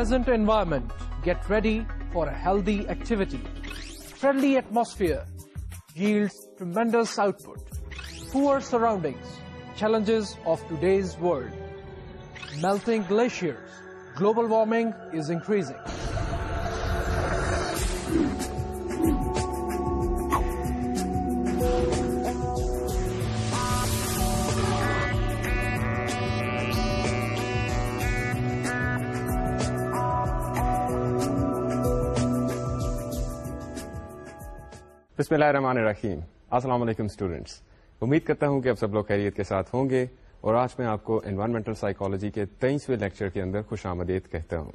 Present environment get ready for a healthy activity friendly atmosphere ہیلڈس ٹ مینڈلس output poor surroundings challenges of takes world melting glacier global warming is increasing بسم اللہ الرحمن الرحیم السلام علیکم اسٹوڈینٹس امید کرتا ہوں کہ آپ سب لوگ خیریت کے ساتھ ہوں گے اور آج میں آپ کو انوائرمنٹل سائیکالوجی کے تیئیسویں لیکچر کے اندر خوش آمدید کہتا ہوں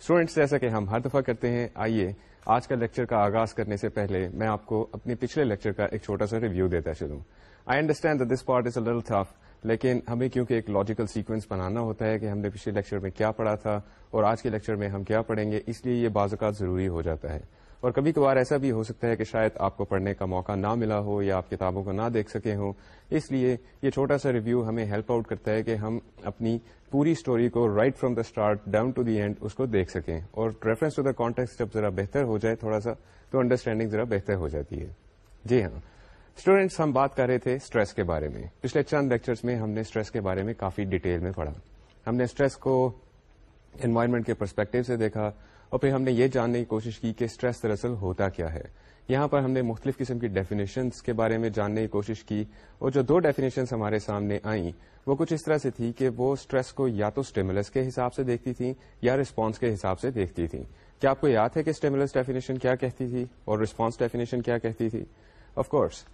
اسٹوڈینٹس جیسا کہ ہم ہر دفعہ کرتے ہیں آئیے آج کا لیکچر کا آغاز کرنے سے پہلے میں آپ کو اپنے پچھلے لیکچر کا ایک چھوٹا سا ریویو دیتا چلوں I understand this part is a لیکن ہمیں کیونکہ ایک لاجیکل سیکوینس بنانا ہوتا ہے کہ ہم نے پچھلے لیکچر میں کیا پڑھا تھا اور آج کے لیکچر میں ہم کیا پڑھیں گے اس لیے یہ بعض اوقات ضروری ہو جاتا ہے اور کبھی کبھار ایسا بھی ہو سکتا ہے کہ شاید آپ کو پڑھنے کا موقع نہ ملا ہو یا آپ کتابوں کو نہ دیکھ سکے ہوں اس لیے یہ چھوٹا سا ریویو ہمیں ہیلپ آؤٹ کرتا ہے کہ ہم اپنی پوری اسٹوری کو right from the start down to the end اس کو دیکھ سکیں اور ریفرنس ٹو دا کانٹیکس جب ذرا بہتر ہو جائے تھوڑا سا تو انڈرسٹینڈنگ ذرا بہتر ہو جاتی ہے جی ہاں اسٹوڈینٹس ہم بات کر رہے تھے اسٹریس کے بارے میں پچھلے چند لیکچرس میں ہم نے اسٹریس کے بارے میں کافی ڈیٹیل میں پڑھا ہم نے اسٹریس کو انوائرمنٹ کے پرسپیکٹو سے دیکھا اور پھر ہم نے یہ جاننے کی کوشش کی کہ اسٹریس دراصل ہوتا کیا ہے یہاں پر ہم نے مختلف قسم کی ڈیفینیشنس کے بارے میں جاننے کی کوشش کی اور جو دو ڈیفینیشنس ہمارے سامنے آئیں وہ کچھ اس طرح سے تھی کہ وہ اسٹریس کو یا تو اسٹیملس کے حساب سے دیکھتی تھیں یا رسپانس کے حساب سے دیکھتی تھیں کیا آپ کو یاد ہے کہ اسٹیملس ڈیفینیشن کیا کہتی تھی اور رسپانس ڈیفینیشن کیا کہتی تھی آف کورس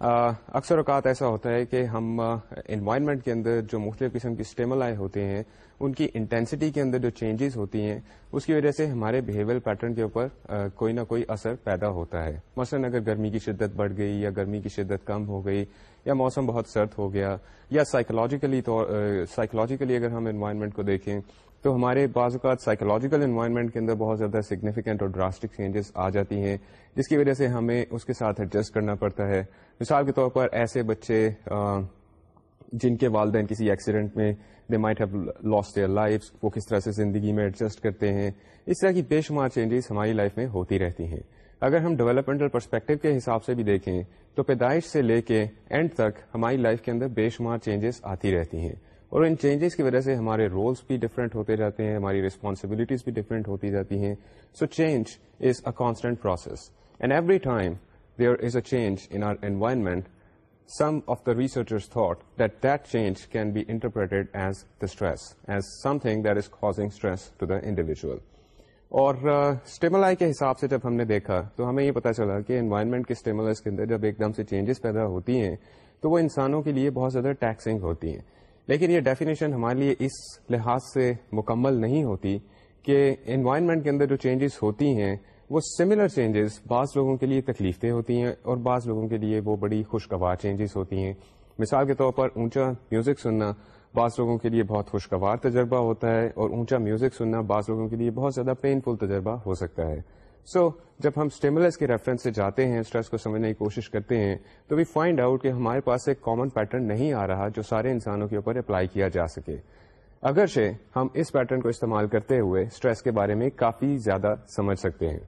اکثر اوقات ایسا ہوتا ہے کہ ہم انوائرمنٹ کے اندر جو مختلف قسم کی اسٹیمل آئے ہوتے ہیں ان کی انٹینسٹی کے اندر جو چینجز ہوتی ہیں اس کی وجہ سے ہمارے بیہیویئر پیٹرن کے اوپر کوئی نہ کوئی اثر پیدا ہوتا ہے مثلاً اگر گرمی کی شدت بڑھ گئی یا گرمی کی شدت کم ہو گئی یا موسم بہت سرد ہو گیا یا سائیکولوجیکلی طور سائیکولوجیکلی اگر ہم انوائرمنٹ کو دیکھیں تو ہمارے بعض اوقات سائیکولوجیکل انوائرمنٹ کے اندر بہت زیادہ سگنیفیکینٹ اور ڈراسٹک چینجز آ جاتی ہیں جس کی وجہ سے ہمیں اس کے ساتھ ایڈجسٹ کرنا پڑتا ہے مثال کے طور پر ایسے بچے جن کے والدین کسی ایکسیڈنٹ میں they might have lost their life وہ کس طرح سے زندگی میں ایڈجسٹ کرتے ہیں اس طرح کی بے شمار چینجز ہماری لائف میں ہوتی رہتی ہیں اگر ہم ڈیولپمنٹل پرسپیکٹو کے حساب سے بھی دیکھیں تو پیدائش سے لے کے اینڈ تک ہماری لائف کے اندر بے شمار چینجز آتی رہتی ہیں اور ان چینجز کی وجہ سے ہمارے رولس بھی ڈفرینٹ ہوتے جاتے ہیں ہماری ریسپانسبلٹیز بھی ڈفرینٹ ہوتی جاتی ہیں so change is a constant process and every time change is a change in are the some of the that can be interpreted as the stress as something that is causing stress to the individual. اور stimuli uh, کے حساب سے جب ہم نے دیکھا تو ہمیں یہ پتا چلا کہ انوائرمنٹ کے اسٹیملس کے اندر جب ایک دم سے چینجز پیدا ہوتی ہیں تو وہ انسانوں کے لیے بہت زیادہ ٹیکسنگ ہوتی ہیں لیکن یہ ڈیفینیشن ہمارے لیے اس لحاظ سے مکمل نہیں ہوتی کہ انوائرمنٹ کے اندر جو چینجز ہوتی ہیں وہ سملر چینجز بعض لوگوں کے لیے تکلیف دہ ہوتی ہیں اور بعض لوگوں کے لیے وہ بڑی خوشگوار چینجز ہوتی ہیں مثال کے طور پر اونچا میوزک سننا بعض لوگوں کے لیے بہت خوشگوار تجربہ ہوتا ہے اور اونچا میوزک سننا بعض لوگوں کے لیے بہت زیادہ پین فل تجربہ ہو سکتا ہے سو so, جب ہم اسٹیملس کے ریفرنس سے جاتے ہیں اسٹریس کو سمجھنے کی کوشش کرتے ہیں تو وی فائنڈ آؤٹ کہ ہمارے پاس ایک کامن پیٹرن نہیں آ رہا جو سارے انسانوں کے اوپر اپلائی کیا جا سکے اگرچہ ہم اس پیٹرن کو استعمال کرتے ہوئے اسٹریس کے بارے میں کافی زیادہ سمجھ سکتے ہیں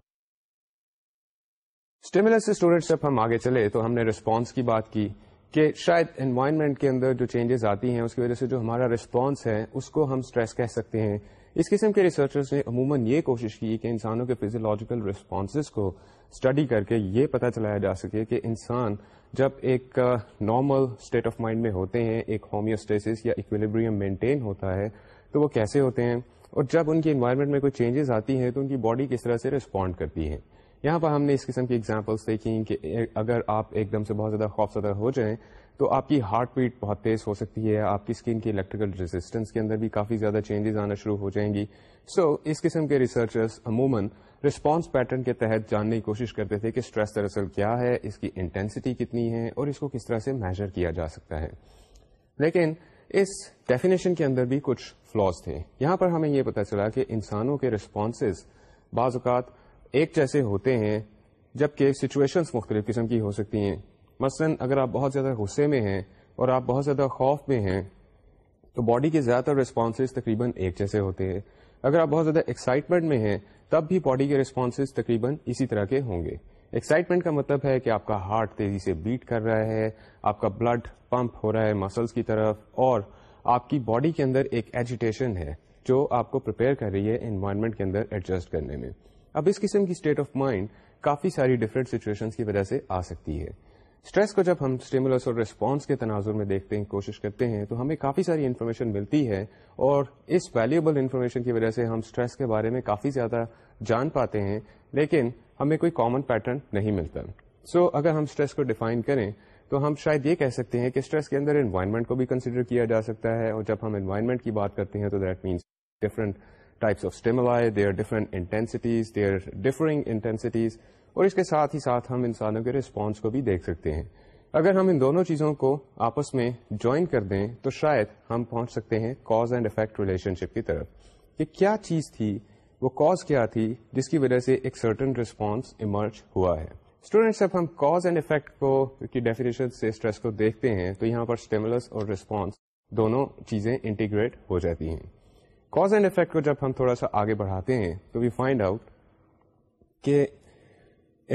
اسٹیملس اسٹوڈینٹس جب ہم آگے چلے تو ہم نے رسپانس کی بات کی کہ شاید انوائرمنٹ کے اندر جو چینجز آتی ہیں اس کی وجہ سے جو ہمارا رسپانس ہے اس کو ہم اسٹریس کہہ سکتے ہیں اس قسم کے ریسرچرس نے عموماً یہ کوشش کی کہ انسانوں کے فزیولوجیکل رسپانسز کو اسٹڈی کر کے یہ پتہ چلایا جا سکے کہ انسان جب ایک نارمل اسٹیٹ آف مائنڈ میں ہوتے ہیں ایک ہومیوسٹیس یا اکویلیبریم مینٹین ہوتا ہے تو وہ کیسے ہوتے ہیں اور جب ان کی انوائرمنٹ میں کوئی چینجز آتی ہیں تو ان کی باڈی کس طرح سے رسپونڈ کرتی ہے یہاں پر ہم نے اس قسم کی ایگزامپلس دیکھیں کہ اگر آپ ایک دم سے بہت زیادہ خوف زدہ ہو جائیں تو آپ کی ہارٹ بیٹ بہت تیز ہو سکتی ہے آپ کی اسکن کی الیکٹریکل ریزسٹینس کے اندر بھی کافی زیادہ چینجز آنا شروع ہو جائیں گی سو so, اس قسم کے ریسرچرز عموماً رسپانس پیٹرن کے تحت جاننے کی کوشش کرتے تھے کہ اسٹریس دراصل کیا ہے اس کی انٹینسٹی کتنی ہے اور اس کو کس طرح سے میجر کیا جا سکتا ہے لیکن اس ڈیفینیشن کے اندر بھی کچھ فلاس تھے یہاں پر ہمیں یہ پتا چلا کہ انسانوں کے رسپانسز بعض اوقات ایک جیسے ہوتے ہیں جبکہ سچویشنس مختلف قسم کی ہو سکتی ہیں مثلا اگر آپ بہت زیادہ غصے میں ہیں اور آپ بہت زیادہ خوف میں ہیں تو باڈی کے زیادہ تر رسپانسز تقریباً ایک جیسے ہوتے ہیں اگر آپ بہت زیادہ ایکسائٹمنٹ میں ہیں تب بھی باڈی کے رسپانسز تقریباً اسی طرح کے ہوں گے ایکسائٹمنٹ کا مطلب ہے کہ آپ کا ہارٹ تیزی سے بیٹ کر رہا ہے آپ کا بلڈ پمپ ہو رہا ہے مسلس کی طرف اور آپ کی باڈی کے اندر ایک ایجیٹیشن ہے جو آپ کو پریپئر کر رہی ہے انوائرمنٹ کے اندر ایڈجسٹ کرنے میں اب اس قسم کی اسٹیٹ آف مائنڈ کافی ساری ڈفرینٹ سچویشن کی وجہ سے آ سکتی ہے اسٹریس کو جب ہم اسٹیمولس اور ریسپانس کے تناظر میں دیکھتے ہیں کوشش کرتے ہیں تو ہمیں کافی ساری انفارمیشن ملتی ہے اور اس ویلوبل انفارمیشن کی وجہ سے ہم اسٹریس کے بارے میں کافی زیادہ جان پاتے ہیں لیکن ہمیں کوئی کامن پیٹرن نہیں ملتا سو so, اگر ہم اسٹریس کو ڈیفائن کریں تو ہم شاید یہ کہہ سکتے ہیں کہ اسٹریس کے اندر انوائرمنٹ کو بھی کنسیڈر کیا جا سکتا ہے اور جب ہم انوائرمنٹ کی بات کرتے ہیں تو دیٹ مینس ڈفرنٹ اور اس کے ساتھ ہی ساتھ ہم انسانوں کے ریسپانس کو بھی دیکھ سکتے ہیں اگر ہم ان دونوں چیزوں کو آپس میں جوائن کر دیں تو شاید ہم پہنچ سکتے ہیں cause and effect relationship کی طرف کہ کیا چیز تھی وہ کاز کیا تھی جس کی وجہ سے ایک سرٹن ریسپانس ایمرج ہوا ہے اسٹوڈینٹس جب ہم کاز اینڈ افیکٹ کو کی ڈیفینیشن سے اسٹریس کو دیکھتے ہیں تو یہاں پر اسٹیمولس اور ریسپانس دونوں چیزیں انٹیگریٹ ہو جاتی ہیں کاز اینڈ افیکٹ کو جب ہم تھوڑا سا آگے بڑھاتے ہیں تو وی فائنڈ آؤٹ کہ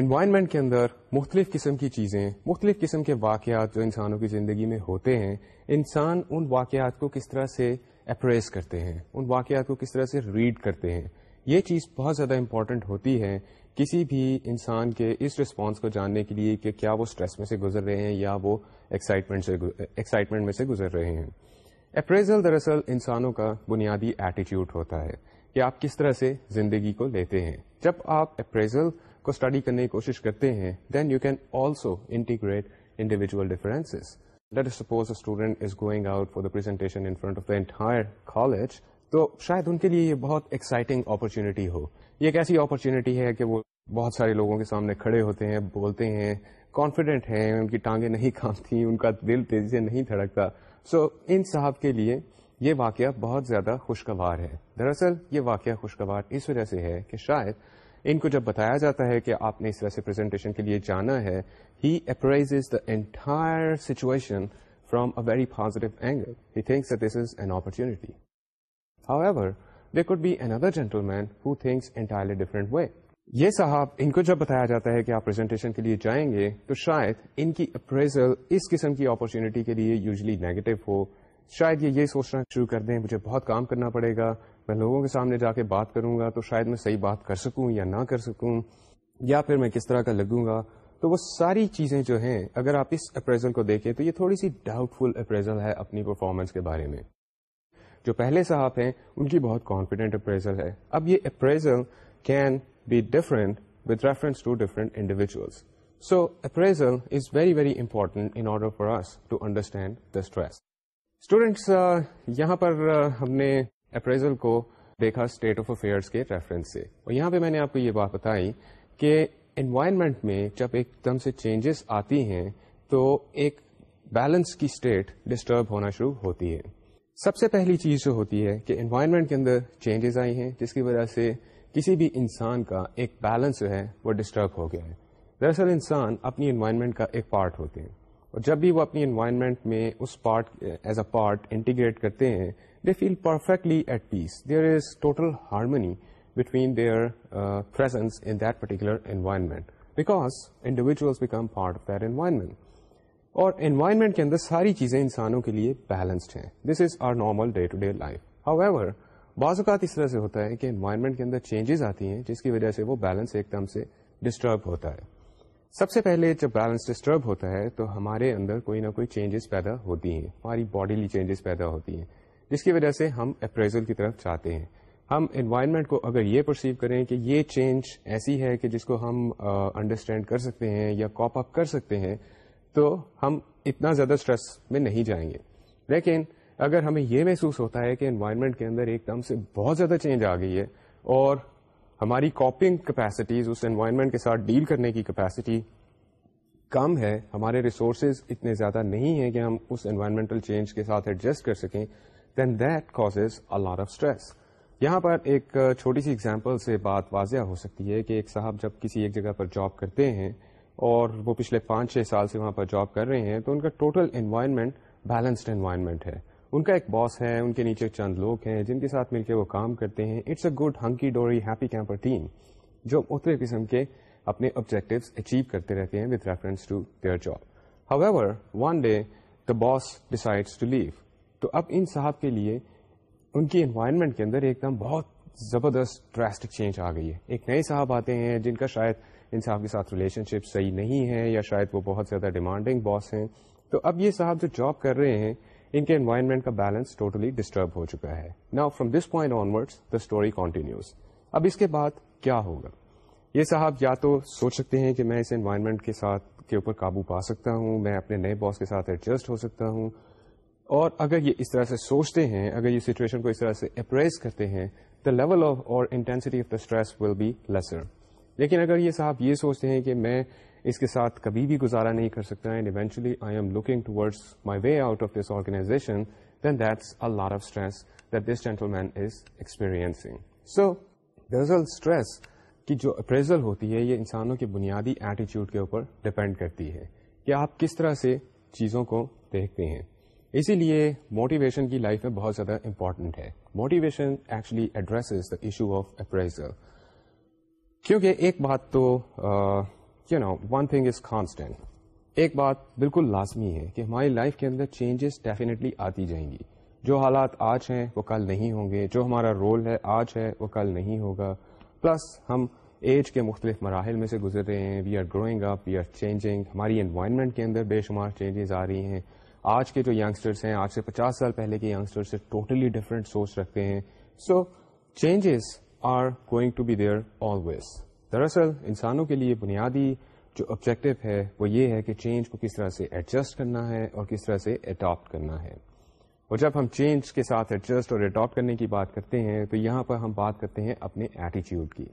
انوائرمنٹ کے اندر مختلف قسم کی چیزیں مختلف قسم کے واقعات جو انسانوں کی زندگی میں ہوتے ہیں انسان ان واقعات کو کس طرح سے اپریس کرتے ہیں ان واقعات کو کس طرح سے ریڈ کرتے ہیں یہ چیز بہت زیادہ امپورٹنٹ ہوتی ہے کسی بھی انسان کے اس رسپانس کو جاننے کے لیے کہ کیا وہ اسٹریس میں سے گزر رہے ہیں یا وہ ایکسائٹمنٹ سے ایکسائٹمنٹ میں سے گزر رہے ہیں اپریزل دراصل انسانوں کا بنیادی ایٹیٹیوڈ ہوتا ہے کہ آپ کس طرح سے زندگی کو لیتے ہیں جب آپ اپریزل کو اسٹڈی کرنے کی کوشش کرتے ہیں then you can also integrate let suppose student is going out in front of entire college تو شاید ان کے لیے یہ بہت ایکسائٹنگ اپرچونیٹی ہو یہ ایک ایسی اپرچونیٹی ہے کہ وہ بہت سارے لوگوں کے سامنے کھڑے ہوتے ہیں بولتے ہیں کانفیڈینٹ ہیں ان کی ٹانگیں نہیں کھانتی ان کا دل تیزی سے نہیں تھڑکتا سو so, ان صاحب کے لیے یہ واقعہ بہت زیادہ خوشگوار ہے دراصل یہ واقعہ خوشگوار اس وجہ سے ہے کہ شاید ان کو جب بتایا جاتا ہے کہ آپ نے اس طرح سے لیے جانا ہے he appraise the entire situation from a very positive angle he thinks this is an opportunity however they could be another gentleman who thinks entirely different way یہ صاحب ان کو جب بتایا جاتا ہے کہ آپ پریزنٹیشن کے لیے جائیں گے تو شاید ان کی اپریزل اس قسم کی اپرچونیٹی کے لیے یوزلی نیگیٹو ہو شاید یہ یہ سوچنا شروع کر دیں مجھے بہت کام کرنا پڑے گا میں لوگوں کے سامنے جا کے بات کروں گا تو شاید میں صحیح بات کر سکوں یا نہ کر سکوں یا پھر میں کس طرح کا لگوں گا تو وہ ساری چیزیں جو ہیں اگر آپ اس اپریزل کو دیکھیں تو یہ تھوڑی سی ڈاؤٹ فل اپریزل ہے اپنی پرفارمنس کے بارے میں جو پہلے صاحب ہیں ان کی بہت کانفیڈینٹ اپریزل ہے اب یہ appraisal can be different with reference to different individual so appraisal is very very important under for us to understand the stress students یہاں پر ہم نے اپریزل کو دیکھا اسٹیٹ آف افیئر کے ریفرنس سے اور یہاں پہ میں نے آپ کو یہ بات بتائی کہ انوائرمنٹ میں جب ایک دم سے چینجز آتی ہیں تو ایک بیلنس کی اسٹیٹ ڈسٹرب ہونا شروع ہوتی ہے سب سے پہلی چیز جو ہوتی ہے کہ انوائرمنٹ کے اندر چینجز آئی ہیں جس کی وجہ سے کسی بھی انسان کا ایک بیلنس جو ہے وہ ڈسٹرب ہو گیا ہے دراصل انسان اپنی انوائرمنٹ کا ایک پارٹ ہوتے ہیں اور جب بھی وہ اپنی انوائرمنٹ میں اس part as a part integrate کرتے ہیں they feel perfectly at peace there is total harmony between their presence in that particular environment because individuals become part of their environment اور انوائرمنٹ کے اندر ساری چیزیں انسانوں کے لیے بیلنسڈ ہیں this is our normal day to day life however بعض اوقات اس طرح سے ہوتا ہے کہ انوائرمنٹ کے اندر چینجز آتی ہیں جس کی وجہ سے وہ بیلنس ایک دم سے ڈسٹرب ہوتا ہے سب سے پہلے جب بیلنس ڈسٹرب ہوتا ہے تو ہمارے اندر کوئی نہ کوئی چینجز پیدا ہوتی ہیں ہماری باڈیلی چینجز پیدا ہوتی ہیں جس کی وجہ سے ہم اپریزل کی طرف چاہتے ہیں ہم انوائرمنٹ کو اگر یہ پرسیو کریں کہ یہ چینج ایسی ہے کہ جس کو ہم انڈرسٹینڈ کر سکتے ہیں یا کاپ اپ کر سکتے ہیں تو ہم اتنا زیادہ اسٹریس میں نہیں جائیں گے لیکن اگر ہمیں یہ محسوس ہوتا ہے کہ انوائرمنٹ کے اندر ایک دم سے بہت زیادہ چینج آ گئی ہے اور ہماری کاپنگ کیپیسٹیز اس انوائرمنٹ کے ساتھ ڈیل کرنے کی کیپیسٹی کم ہے ہمارے ریسورسز اتنے زیادہ نہیں ہیں کہ ہم اس انوائرمنٹل چینج کے ساتھ ایڈجسٹ کر سکیں then that cause a of stress یہاں پر ایک چھوٹی سی اگزامپل سے بات واضح ہو سکتی ہے کہ ایک صاحب جب کسی ایک جگہ پر جاب کرتے ہیں اور وہ پچھلے پانچ چھ سال سے وہاں پر جاب کر رہے ہیں تو ان کا ٹوٹل انوائرمنٹ بیلنسڈ انوائرمنٹ ہے ان کا ایک باس ہے ان کے نیچے چند لوگ ہیں جن کے ساتھ مل کے وہ کام کرتے ہیں it's a good hunky dory happy camper team جو اتنے قسم کے اپنے آبجیکٹو اچیو کرتے رہتے ہیں with reference to their job however one day the boss decide to leave تو اب ان صاحب کے لیے ان کی انوائرمنٹ کے اندر ایک دم بہت زبردست ڈراسٹک چینج آ گئی ہے ایک نئے صاحب آتے ہیں جن کا شاید ان صاحب کے ساتھ ریلیشن شپ صحیح نہیں ہے یا شاید وہ بہت زیادہ ڈیمانڈنگ باس ہیں تو اب یہ صاحب جو جاب کر رہے ہیں ان کے انوائرمنٹ کا بیلنس ٹوٹلی ڈسٹرب ہو چکا ہے نا from this point onward the story continues اب اس کے بعد کیا ہوگا یہ صاحب یا تو سوچ سکتے ہیں کہ میں اس انوائرمنٹ کے ساتھ کے اوپر قابو پا سکتا ہوں میں اپنے نئے باس کے ساتھ ایڈجسٹ ہو سکتا ہوں اور اگر یہ اس طرح سے سوچتے ہیں اگر یہ سچویشن کو اس طرح سے اپریز کرتے ہیں دا لیول آف اور intensity of the stress will be lesser لیکن اگر یہ صاحب یہ سوچتے ہیں کہ میں اس کے ساتھ کبھی بھی گزارا نہیں کر سکتا and eventually I am looking towards my way out of this organization then that's a lot of stress that this gentleman is experiencing so دراصل اسٹریس کی جو اپریزل ہوتی ہے یہ انسانوں کے بنیادی ایٹیچیوڈ کے اوپر ڈپینڈ کرتی ہے کہ آپ کس طرح سے چیزوں کو دیکھتے ہیں اسی لیے موٹیویشن کی لائف میں بہت زیادہ امپورٹنٹ ہے motivation actually address the issue of appraisal کیونکہ ایک بات تو uh, no one thing is constant ایک بات بالکل لازمی ہے کہ ہماری لائف کے اندر چینجز ڈیفینیٹلی آتی جائیں گی جو حالات آج ہیں وہ کل نہیں ہوں گے جو ہمارا رول ہے آج ہے وہ کل نہیں ہوگا پلس ہم ایج کے مختلف مراحل میں سے گزر رہے ہیں we are growing up we are changing ہماری انوائرمنٹ کے اندر بے شمار چینجز آ رہی ہیں آج کے جو ینگسٹرس ہیں آج سے پچاس سال پہلے کے ینگسٹر سے ٹوٹلی ڈفرینٹ سوچ رکھتے ہیں so changes are going to be there always دراصل انسانوں کے لیے بنیادی جو آبجیکٹو ہے وہ یہ ہے کہ چینج کو کس طرح سے ایڈجسٹ کرنا ہے اور کس طرح سے اڈاپٹ کرنا ہے اور جب ہم چینج کے ساتھ ایڈجسٹ اور اڈاپٹ کرنے کی بات کرتے ہیں تو یہاں پر ہم بات کرتے ہیں اپنے ایٹیچیوڈ کی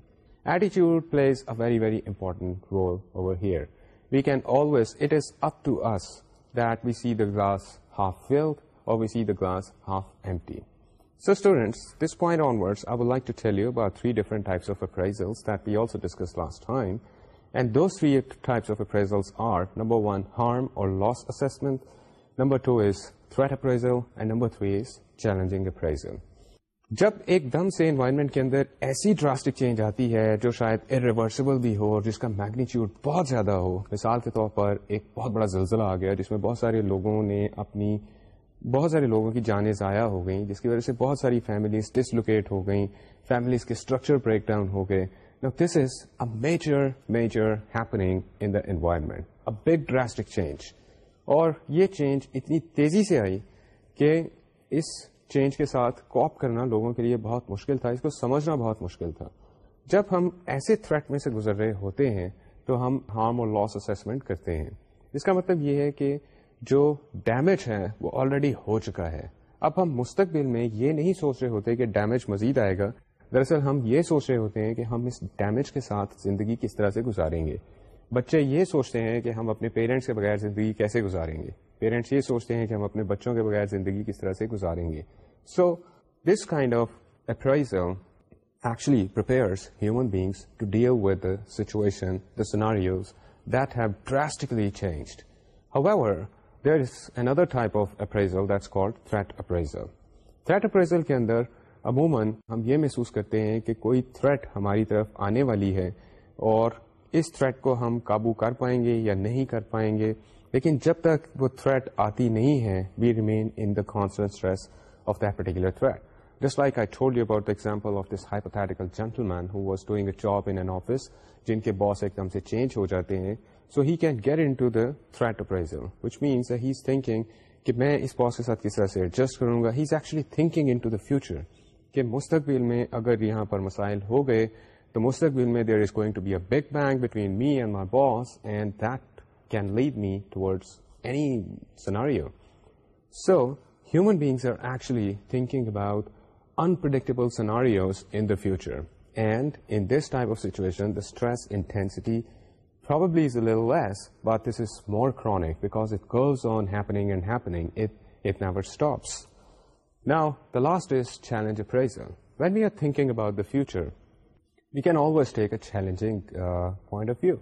ایٹیچیوڈ plays a very very important role over here we can always it is up to us that we see the glass half filled اور we see the glass half empty also point last time. I those like to of you are, three one, one harm اور loss number number two is appraisal, and number three is challenging appraisal. جب ایک دم سے environment کے اندر ایسی drastic change آتی ہے جو شاید ار ریورسبل بھی ہو اور جس کا میگنیچیوڈ بہت زیادہ ہو مثال کے طور پر ایک بہت بڑا زلزلہ آ گیا جس میں بہت سارے لوگوں نے اپنی بہت سارے لوگوں کی جانیں ضائع ہو گئیں جس کی وجہ سے بہت ساری فیملیز ڈسلوکیٹ ہو گئیں فیملیز کے اسٹرکچر بریک ڈاؤن ہو گئے in the environment a big drastic change اور یہ چینج اتنی تیزی سے آئی کہ اس چینج کے ساتھ کاپ کرنا لوگوں کے لئے بہت مشکل تھا اس کو سمجھنا بہت مشکل تھا جب ہم ایسے تھریٹ میں سے گزر رہے ہوتے ہیں تو ہم ہارم اور لاس اسسمنٹ کرتے ہیں اس کا مطلب یہ ہے کہ جو ڈیمیج ہے وہ آلریڈی ہو چکا ہے اب ہم مستقبل میں یہ نہیں سوچ رہے ہوتے کہ ڈیمیج مزید آئے گا دراصل ہم یہ سوچ رہے ہوتے ہیں کہ ہم اس ڈیمیج کے ساتھ زندگی کس طرح سے گزاریں گے بچے یہ سوچتے ہیں کہ ہم اپنے پیرنٹس کے بغیر زندگی کیسے گزاریں گے پیرنٹس یہ سوچتے ہیں کہ ہم اپنے بچوں کے بغیر زندگی کس طرح سے گزاریں گے so this kind of actually human to deal with situation the scenarios that have drastically changed اپنی there is another type of appraisal that's called threat appraisal threat appraisal کے اندر عموماً ہم یہ محسوس کرتے ہیں کہ کوئی تھریٹ ہماری طرف آنے والی ہے اور اس تھریٹ کو ہم قابو کر پائیں گے یا نہیں کر پائیں گے لیکن جب تک وہ تھریٹ آتی نہیں ہے we remain in the constant stress of particular threat just like I told you about example of this hypothetical gentleman who was doing a job chop office جن کے باس ایک دم سے چینج ہو جاتے ہیں so he can get into the threat appraisal which means he is thinking کہ میں اس باس کے ساتھ کس طرح سے ایڈجسٹ کروں گا he is actually thinking into the future کہ مستقبل میں اگر یہاں پر مسائل ہو گئے تو مستقبل میں there is going to be a big bang between me and my boss and that can lead me toward any scenario so human beings are actually thinking about unpredictable scenarios in the future and in this type of situation the stress intensity but this is more chronic because it goes on happening and however last is challenge appraisal when you are thinking about the future we can always take a challenging point of view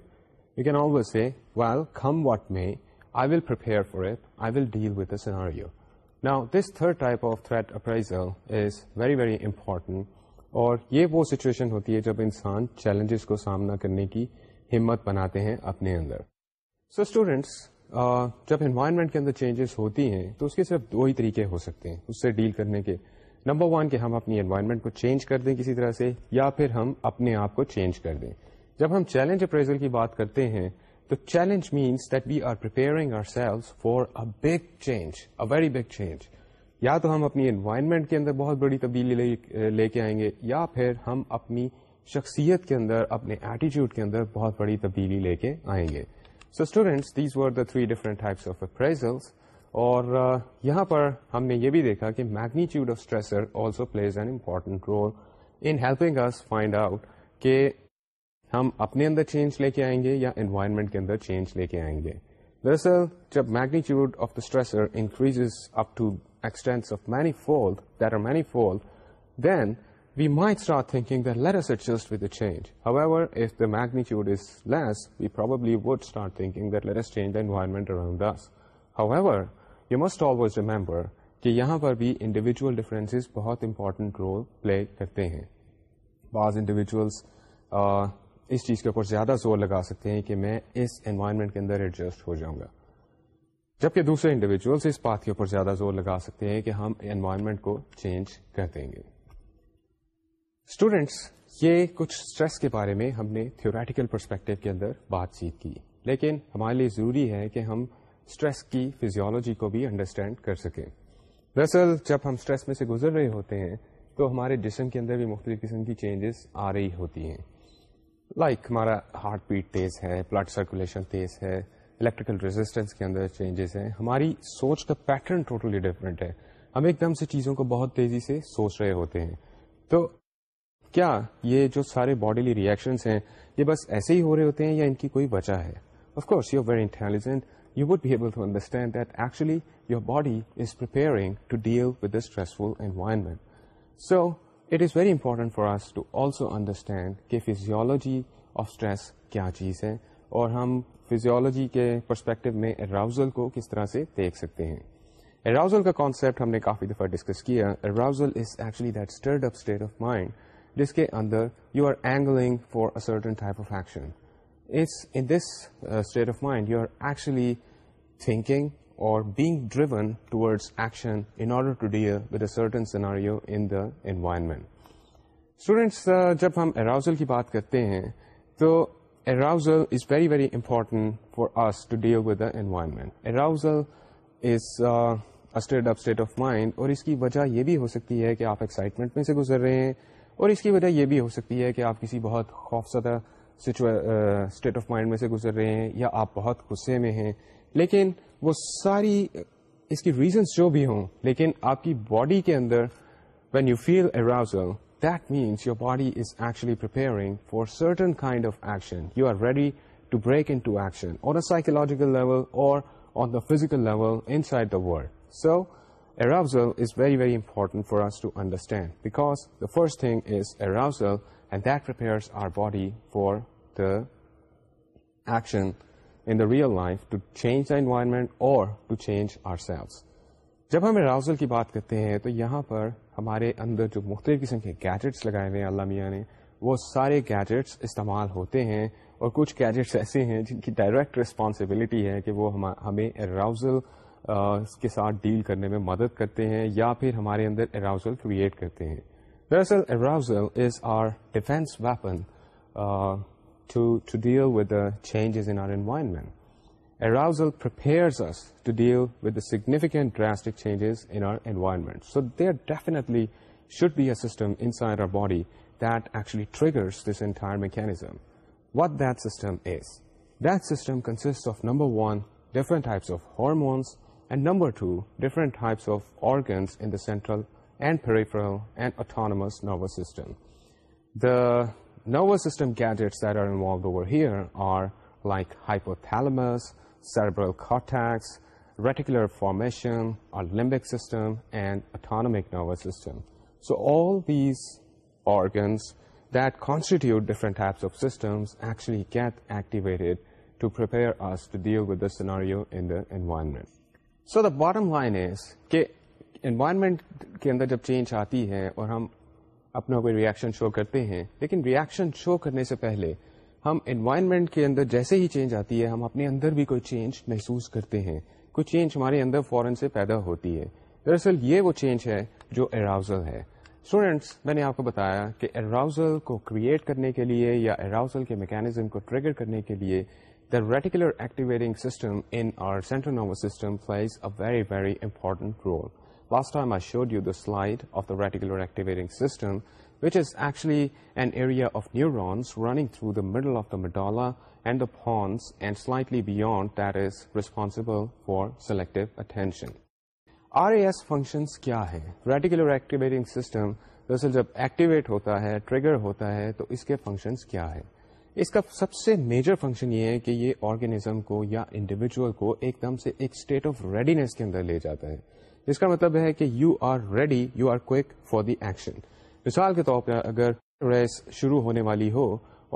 we can always welcome what may I will pearl deal whether you now this third type of threat appraisal is very very important اور یہ وہ situation ہوتی ہے جب انسان challenges کو سامنا کرنے کی ہمت بناتے ہیں اپنے اندر سو so اسٹوڈینٹس جب انوائرمنٹ کے اندر چینجز ہوتی ہیں تو اس کے صرف دو ہی طریقے ہو سکتے ہیں اس سے ڈیل کرنے کے نمبر ون کہ ہم اپنی انوائرمنٹ کو چینج کر دیں کسی طرح سے یا پھر ہم اپنے آپ کو چینج کر دیں جب ہم چیلنج اپریزل کی بات کرتے ہیں تو challenge means that we are preparing are cell big change a very big change یا تو ہم اپنی انوائرمنٹ کے اندر بہت بڑی تبدیلی لے کے آئیں گے یا پھر ہم اپنی شخصیت کے اندر اپنے ایٹیچیوڈ کے اندر بہت بڑی تبدیلی لے کے آئیں گے so students these the three different types of appraisals اور یہاں پر ہم نے یہ بھی دیکھا کہ magnitude of stressor also plays an important role in helping us find out کہ ہم اپنے اندر چینج لے کے آئیں گے یا انوائرمنٹ کے اندر چینج لے کے آئیں گے دراصل جب magnitude of the stressor increase up to extents of many fold there are many fold then be my start thinking let's adjust whether is the magnitude starts change environment remember کہ یہاں پر بھی انڈیویجول ڈفرینسز بہت important role play کرتے ہیں بعض individuals اس چیز کے اوپر زیادہ زور لگا سکتے ہیں کہ میں اس انوائرمنٹ کے اندر ایڈجسٹ ہو جاؤں گا جبکہ دوسرے انڈیویجولس اس بات کے اوپر زیادہ زور لگا سکتے ہیں کہ ہم انوائرمنٹ کو چینج کر دیں گے اسٹوڈینٹس یہ کچھ اسٹریس کے بارے میں ہم نے تھیوریٹیکل پرسپیکٹو کے اندر بات چیت کی لیکن ہمارے لیے ضروری ہے کہ ہم اسٹریس کی فیزیولوجی کو بھی انڈرسٹینڈ کر سکیں دراصل جب ہم اسٹریس میں سے گزر رہے ہوتے ہیں تو ہمارے جسم کے اندر بھی مختلف قسم کی چینجز آ رہی ہوتی ہیں لائک like, ہمارا ہارٹ بیٹ تیز ہے بلڈ سرکولیشن تیز ہے الیکٹریکل ریزسٹینس کے اندر چینجز ہیں ہماری سوچ کا پیٹرن ٹوٹلی ڈفرینٹ ہے ہم ایک دم سے چیزوں کو بہت تیزی سے سوچ رہے ہوتے ہیں تو کیا یہ جو سارے باڈیلی ریئیکشنس ہیں یہ بس ایسے ہی ہو رہے ہوتے ہیں یا ان کی کوئی وجہ ہے of course you are very intelligent you would be able to understand that actually your body is to deal with stressful environment so it is very important for us to also understand کہ physiology of stress کیا چیز ہے اور ہم physiology کے perspective میں arousal کو کس طرح سے دیکھ سکتے ہیں اراؤزل کا کانسیپٹ ہم نے کافی دفعہ ڈسکس کیا arousal is actually that stirred up state of mind جس کے اندر you are angling for a certain type of action it's in this state of mind you are actually thinking اور being driven towards action in order to deal with a certain scenario in the environment students جب ہم arousal کی بات کرتے ہیں تو arousal is very very important for us to deal with the environment arousal is state of state of mind اور اس کی وجہ یہ بھی ہو سکتی ہے کہ آپ ایکسائٹمنٹ میں سے گزر رہے ہیں اور اس کی وجہ یہ بھی ہو سکتی ہے کہ آپ کسی بہت خوفزدہ اسٹیٹ آف مائنڈ میں سے گزر رہے ہیں یا آپ بہت غصے میں ہیں لیکن وہ ساری اس کی ریزنس جو بھی ہوں لیکن آپ کی باڈی کے اندر when you feel arousal that means your body is actually for certain kind of action you are ready to break into action on a psychological level اور on the physical level inside the world so arousal is very very important for understand the first thing is ایرا that prepares our body for the action in the real life to change environment اور to change ourselves جب ہم arousal کی بات کرتے ہیں تو یہاں پر ہمارے اندر جو مختلف قسم کے گیجٹس لگائے ہوئے ہیں اللہ میاں نے وہ سارے گیجٹس استعمال ہوتے ہیں اور کچھ گیجٹس ایسے ہیں جن کی ڈائریکٹ رسپانسبلٹی ہے کہ وہ ہمیں اراؤزل اس کے ساتھ ڈیل کرنے میں مدد کرتے ہیں یا پھر ہمارے اندر اراؤزل کریٹ کرتے ہیں دراصل arousal is our defence weapon to deal with changes in our environment environment us to deal with significant drastic changes in our environment so there definitely should be a system inside our body that actually triggers this entire mechanism what that system is that system consist of number one different types of hormones And number two, different types of organs in the central and peripheral and autonomous nervous system. The nervous system gadgets that are involved over here are like hypothalamus, cerebral cortex, reticular formation, our limbic system, and autonomic nervous system. So all these organs that constitute different types of systems actually get activated to prepare us to deal with the scenario in the environment. So the bottom line is کہ environment کے اندر جب change آتی ہے اور ہم اپنا کوئی ریئیکشن شو کرتے ہیں لیکن ریئیکشن شو کرنے سے پہلے ہم انوائرمنٹ کے اندر جیسے ہی چینج آتی ہے ہم اپنے اندر بھی کوئی چینج محسوس کرتے ہیں کوئی چینج ہمارے اندر فورن سے پیدا ہوتی ہے دراصل یہ وہ چینج ہے جو اراؤزل ہے اسٹوڈینٹس میں نے آپ کو بتایا کہ اراؤزل کو کریٹ کرنے کے لیے یا اراؤزل کے میکینزم کو ٹریگر کرنے کے لیے the reticular activating system N آئر know system please a very very important role last I should you دائڈ of the reticular activating system which is actually an area of neurons running through the middle of the medulla and the pons and slightly beyond responsible for select attention are a functions کیا ہے reticular activating system جب activate ہوتا ہے trigger ہوتا ہے تو اس کے functions کیا ہے اس کا سب سے میجر فنکشن یہ ہے کہ یہ آرگینزم کو یا انڈیویجل کو ایک دم سے ایک اسٹیٹ آف ریڈی کے اندر لے جاتا ہے اس کا مطلب ہے کہ you are ready you are quick for the action مثال کے طور پر اگر ریس شروع ہونے والی ہو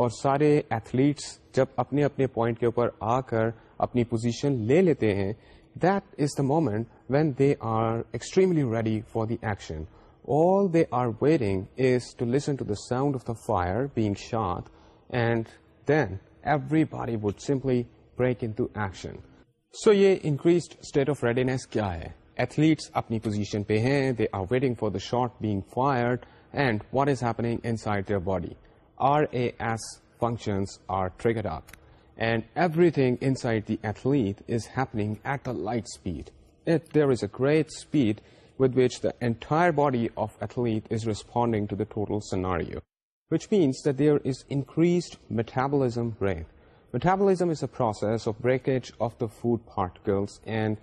اور سارے ایتھلیٹس جب اپنے اپنے پوائنٹ کے اوپر آ کر اپنی پوزیشن لے لیتے ہیں that is the moment when they are extremely ready for the action all they are waiting to the sound of the fire being shot and then everybody would simply break into action so یہ increased state of ریڈینےس کیا ہے athletes اپنی position پہ ہیں they are waiting for the shot being fired and what is happening inside their body are A S R up and everything inside the athlete is happening at the light speed there is a great speed with which the entire body of athlete is responding to the total scenario which means that there is increased metabolism rate. Metabolism is a process of breakage of the food particles and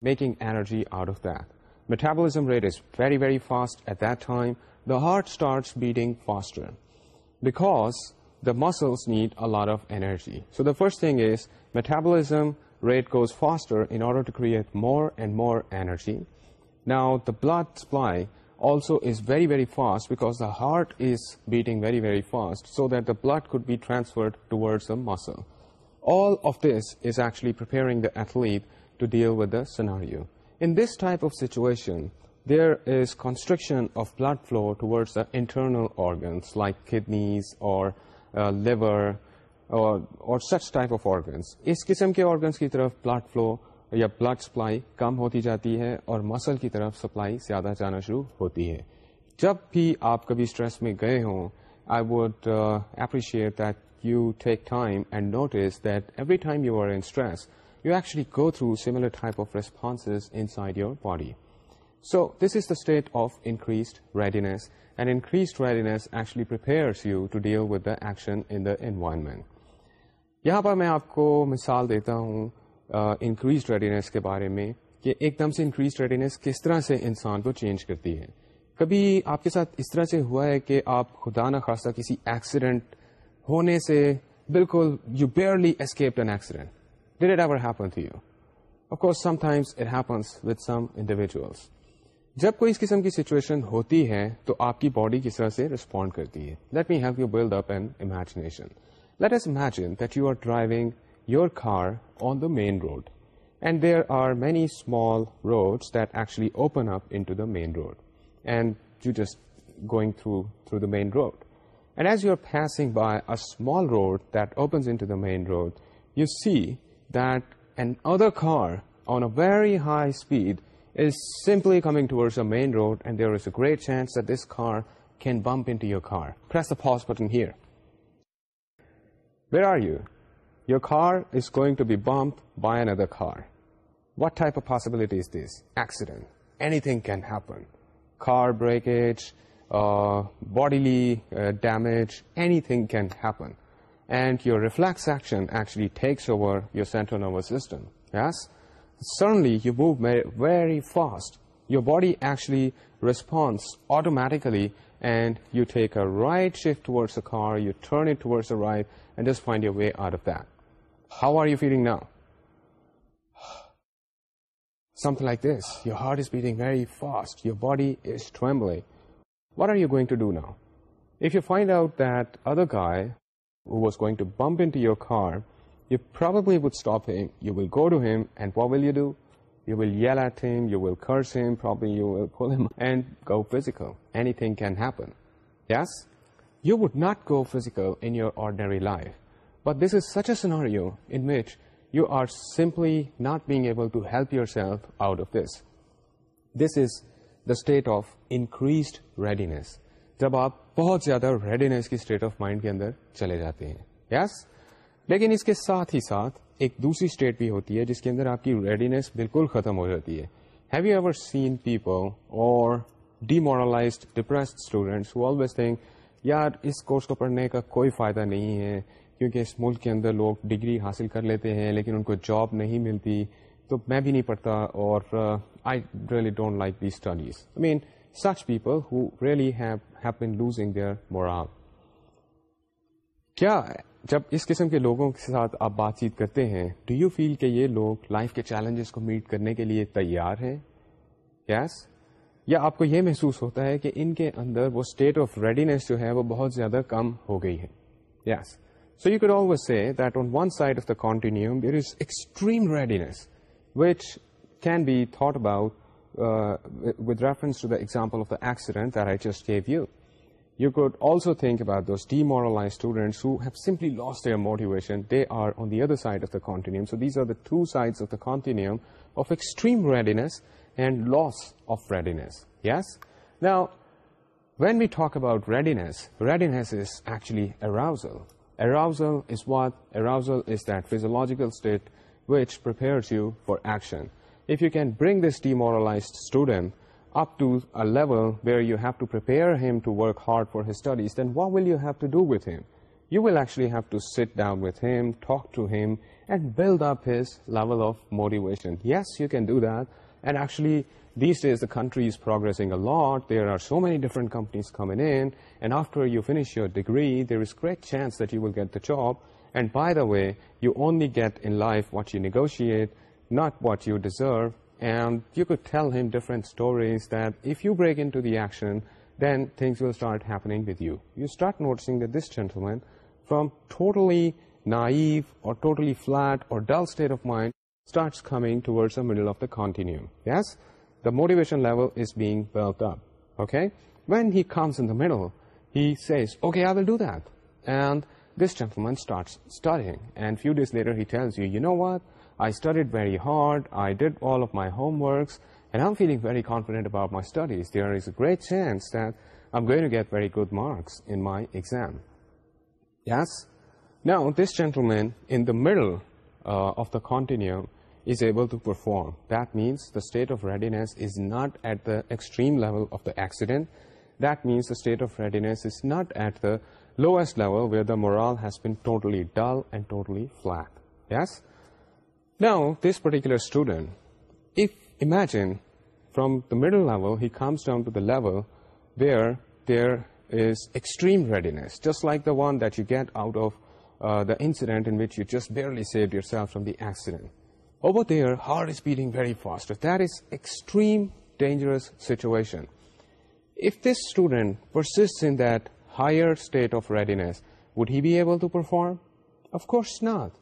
making energy out of that. Metabolism rate is very, very fast at that time. The heart starts beating faster because the muscles need a lot of energy. So the first thing is metabolism rate goes faster in order to create more and more energy. Now the blood supply also is very very fast because the heart is beating very very fast so that the blood could be transfer muscle all of this actually the athlete to deal with the scenario in this type of situation there is construction of blood flow towards internal organs like kidneys اور liver اور such type of organs اس قسم کے organs کی طرف blood flow یا blood supply کم ہوتی جاتی ہے اور مسل کی طرف سپلائی زیادہ جانا شروع ہوتی ہے جب بھی آپ کبھی اسٹریس میں گئے ہوں I would appreciate that you take time and notice that every time you are in stress you actually go through similar type of responses inside your body so this is the state of increased readiness and increased actually prepares you to deal with the action in the environment یہاں پر میں آپ کو مثال دیتا ہوں increase readiness کے بارے میں کہ ایک دم سے انکریز ریڈینس کس طرح سے انسان کو چینج کرتی ہے کبھی آپ کے ساتھ اس طرح سے ہوا ہے کہ آپ خدا نخواستہ کسی ایکسیڈنٹ ہونے سے بالکل you barely an accident that at times it happens with some individuals جب کوئی اس قسم کی سچویشن ہوتی ہے تو آپ کی باڈی کس طرح سے رسپونڈ کرتی ہے let me you build up an imagination let us imagine that you are driving your car on the main road. And there are many small roads that actually open up into the main road. And you're just going through the main road. And as you're passing by a small road that opens into the main road, you see that another car on a very high speed is simply coming towards the main road, and there is a great chance that this car can bump into your car. Press the pause button here. Where are you? Your car is going to be bumped by another car. What type of possibility is this? Accident. Anything can happen. Car breakage, uh, bodily uh, damage, anything can happen. And your reflex action actually takes over your central nervous system. Yes? Suddenly, you move very fast. Your body actually responds automatically, and you take a right shift towards the car, you turn it towards the right, and just find your way out of that. How are you feeling now? Something like this. Your heart is beating very fast. Your body is trembling. What are you going to do now? If you find out that other guy who was going to bump into your car, you probably would stop him. You will go to him, and what will you do? You will yell at him, you will curse him, probably you will pull him and go physical. Anything can happen. Yes? You would not go physical in your ordinary life. But this is such a scenario in which you are simply not being able to help yourself self out of this this is state of increased readiness. جب آپ بہت زیادہ readiness کی state of mind کے اندر چلے جاتے ہیں یس yes? لیکن اس کے ساتھ ہی ساتھ ایک دوسری اسٹیٹ بھی ہوتی ہے جس کے اندر آپ کی ریڈینس بالکل ختم ہو جاتی ہے have you ever seen people اور ڈی ڈیپریس اسٹوڈینٹ تھنک یار اس کورس کو پڑھنے کا کوئی فائدہ نہیں ہے کیونکہ اس ملک کے اندر لوگ ڈگری حاصل کر لیتے ہیں لیکن ان کو جاب نہیں ملتی تو میں بھی نہیں پڑھتا اور I really don't like the studies I mean such people who really been losing their more کیا جب اس قسم کے لوگوں کے ساتھ آپ بات چیت کرتے ہیں ڈو یو فیل کہ یہ لوگ لائف کے چیلنجز کو میٹ کرنے کے لیے تیار ہیں یس yes? یا آپ کو یہ محسوس ہوتا ہے کہ ان کے اندر وہ اسٹیٹ آف ریڈینیس جو ہے وہ بہت زیادہ کم ہو گئی ہے yes yes. So you could always say that on one side of the continuum, there is extreme readiness, which can be thought about uh, with reference to the example of the accident that I just gave you. You could also think about those demoralized students who have simply lost their motivation. They are on the other side of the continuum. So these are the two sides of the continuum of extreme readiness and loss of readiness. Yes? Now, when we talk about readiness, readiness is actually arousal. جیکلپرس you for اکشنائز student up ٹوئر him to work hard for ہیٹ well you have to do you ویلچلیٹ with him talk to him and build اپنے yes you can do that and actually These days, the country is progressing a lot. There are so many different companies coming in, and after you finish your degree, there is great chance that you will get the job. And by the way, you only get in life what you negotiate, not what you deserve. And you could tell him different stories that if you break into the action, then things will start happening with you. You start noticing that this gentleman, from totally naive or totally flat or dull state of mind, starts coming towards the middle of the continuum. Yes? Motivation level happens میڈوز my home works very confident about my studies they are از اریٹ M go you get very good marks in my exam yes نا this gentleman in the middle of the continuum is able to perform. That means the state of readiness is not at the extreme level of the accident. That means the state of readiness is not at the lowest level where the morale has been totally dull and totally flat. Yes? Now, this particular student, if imagine from the middle level, he comes down to the level where there is extreme readiness, just like the one that you get out of uh, the incident in which you just barely saved yourself from the accident. Over there, heart is beating very fast. That is extreme dangerous situation. If this student persists in that higher state of readiness, would he be able to perform? Of course not,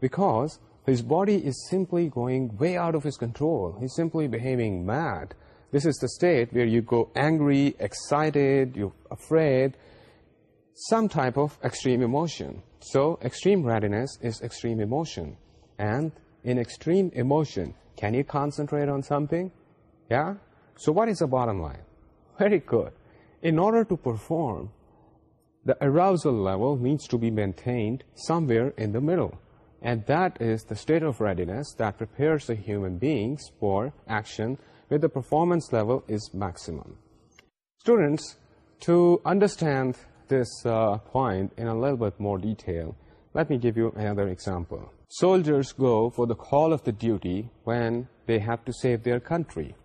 because his body is simply going way out of his control. He's simply behaving mad. This is the state where you go angry, excited, you're afraid, some type of extreme emotion. So extreme readiness is extreme emotion, and N extreme emotion can you concentrating very good in order to perform داؤزل state of readiness درپیئرس human bags for ایک performance level is maximum students to understand this but more date me give you a there example soldiers go for the call of the duty when they have to save their country.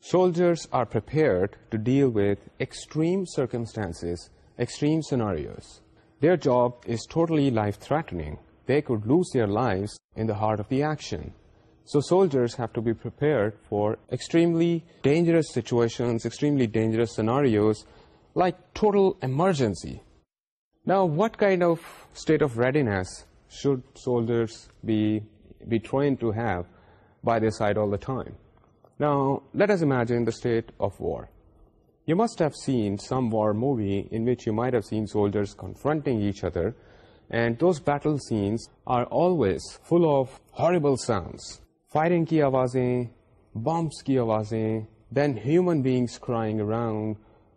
Soldiers are prepared to deal with extreme circumstances, extreme scenarios. Their job is totally life-threatening. They could lose their lives in the heart of the action. So soldiers have to be prepared for extremely dangerous situations, extremely dangerous scenarios, like total emergency. Now, what kind of state of readiness should soldiers be be trying to have by the side all the time نا let us imagine the state of war you must have seen some war movie in which you might seen civil fronting and those battle scenes are always full of horrible songs firing کی آوازیں bombs کی آوازیں then human beings crying رنگ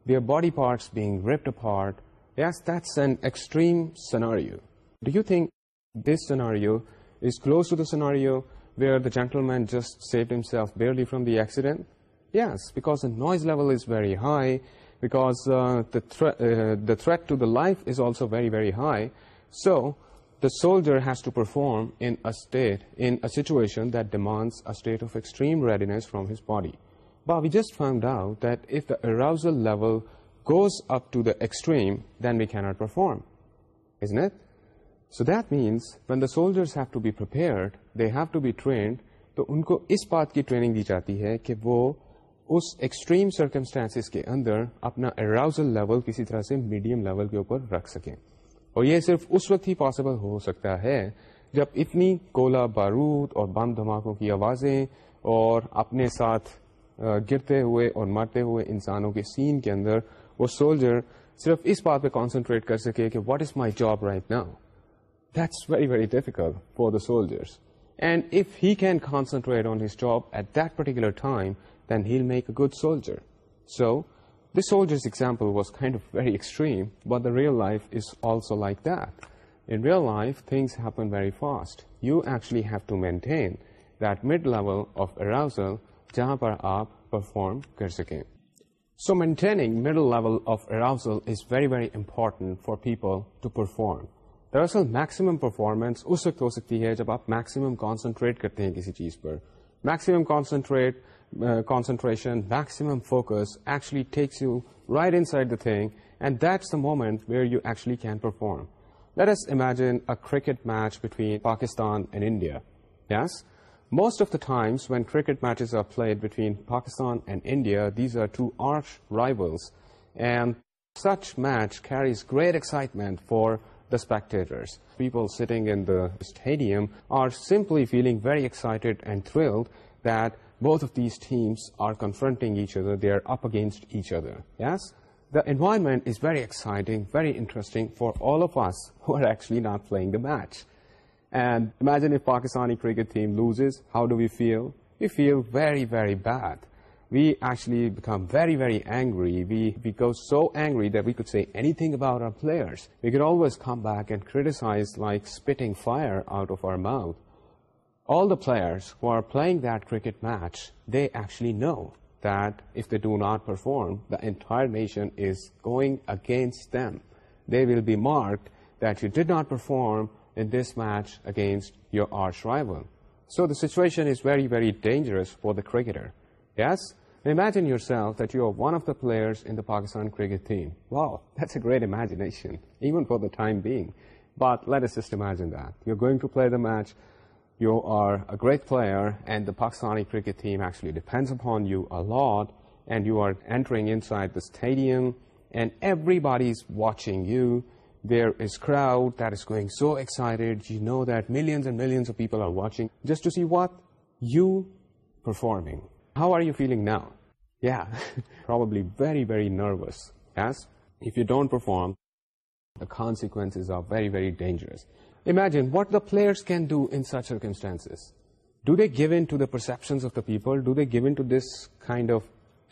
their body parts being ripped part yes that's and extreme scenario do you think This scenario is close to the scenario where the gentleman just saved himself barely from the accident? Yes, because the noise level is very high, because uh, uh, the threat to the life is also very, very high. So the soldier has to perform in a situation that demands a state of extreme readiness from his body. But we just found out that if the arousal level goes up to the extreme, then we cannot perform, isn't it? So that means one the soldiers have to be prepared they have to be trained تو ان کو اس بات کی training دی جاتی ہے کہ وہ اس ایکسٹریم سرکمسٹانس کے اندر اپنا اراؤزل لیول کسی طرح سے میڈیم لیول کے اوپر رکھ سکیں اور یہ صرف اس وقت ہی پاسبل ہو سکتا ہے جب اتنی کولا بارود اور بم دھماکوں کی آوازیں اور اپنے ساتھ گرتے ہوئے اور مرتے ہوئے انسانوں کے سین کے اندر وہ سولجر صرف اس بات پہ کانسنٹریٹ کر سکے کہ what is my job right now that's very very difficult for the soldiers and if he can concentrate on he stop at that particular time then he make a good soldier so this soldier example was very extreme also like that in real life things happen very fast you actually tend arousal جہاں پر آپ perform کر سکیں so maintaining middle of arousal is very very important for people to perform دراصل maximum performance اس وقت ہو سکتی ہے جب آپ میکسیمم کانسنٹریٹ کرتے ہیں کسی چیز پر maximum concentrate concentration maximum focus actually takes you right inside the thing and that's the moment where you actually can perform let S imagine a cricket match between Pakistan and India yes most of the times when cricket matches are played between Pakistan and India these are two arch rivals and such match carries great excitement for the spectators. People sitting in the stadium are simply feeling very excited and thrilled that both of these teams are confronting each other, they are up against each other, yes? The environment is very exciting, very interesting for all of us who are actually not playing the match. And imagine if Pakistani cricket team loses, how do we feel? We feel very, very bad we actually become very, very angry. We go so angry that we could say anything about our players. We could always come back and criticize like spitting fire out of our mouth. All the players who are playing that cricket match, they actually know that if they do not perform, the entire nation is going against them. They will be marked that you did not perform in this match against your arch rival. So the situation is very, very dangerous for the cricketer. Yes, Imagine yourself that you are one of the players in the Pakistan cricket team. Wow, that's a great imagination, even for the time being. But let us just imagine that. You're going to play the match, you are a great player, and the Pakistani cricket team actually depends upon you a lot, and you are entering inside the stadium, and everybody's watching you. There is a crowd that is going so excited. You know that millions and millions of people are watching just to see what you performing. How are you feeling نا probably very very nervous if you don't perform the consequence are very very dangerous the players can do such do they get the perception of the people do they get this kind of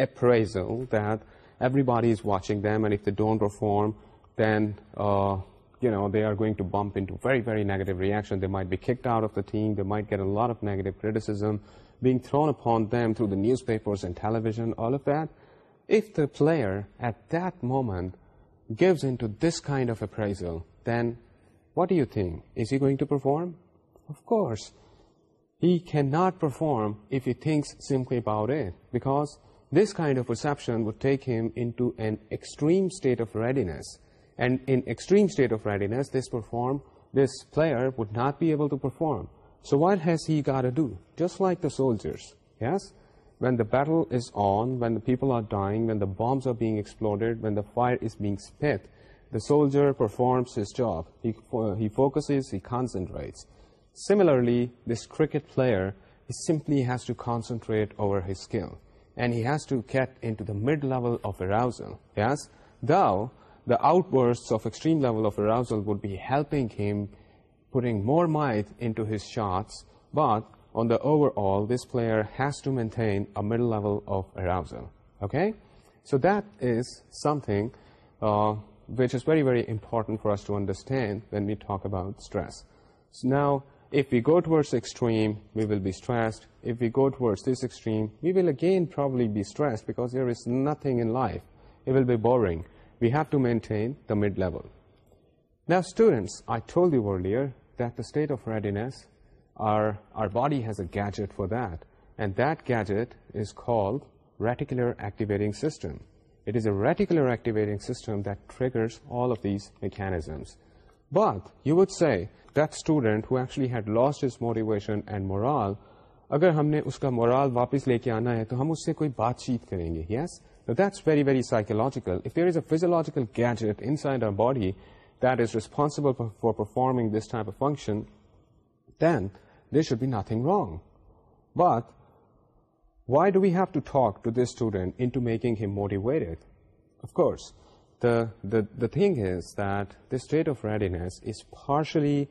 appraisal دوری body them and if they don't perform دینا they are گوئگ to bump انری ویریٹو reaction being thrown upon them through the newspapers and television, all of that, if the player at that moment gives into this kind of appraisal, then what do you think? Is he going to perform? Of course. He cannot perform if he thinks simply about it, because this kind of perception would take him into an extreme state of readiness. And in extreme state of readiness, this player would not be able to perform. So white has he soldier is on when the پیپلوڈیڈ when the فائرجر performs rights similarly this cricket player simply has to concentrate over his skill and has to get in mid level would be helping him putting more might into his shots, but on the overall, this player has to maintain a middle level of arousal, okay? So that is something uh, which is very, very important for us to understand when we talk about stress. So now, if we go towards extreme, we will be stressed. If we go towards this extreme, we will again probably be stressed because there is nothing in life. It will be boring. We have to maintain the mid-level. Now, students, I told you earlier ہم نے اس کا morale واپس لے کے آنا ہے تو ہم اس سے کوئی بات چیت کریں گے yes this very very psychological gadget of body that is responsible for performing this type of function, then there should be nothing wrong. But why do we have to talk to this student into making him motivated? Of course, the thing is that this state of readiness is partially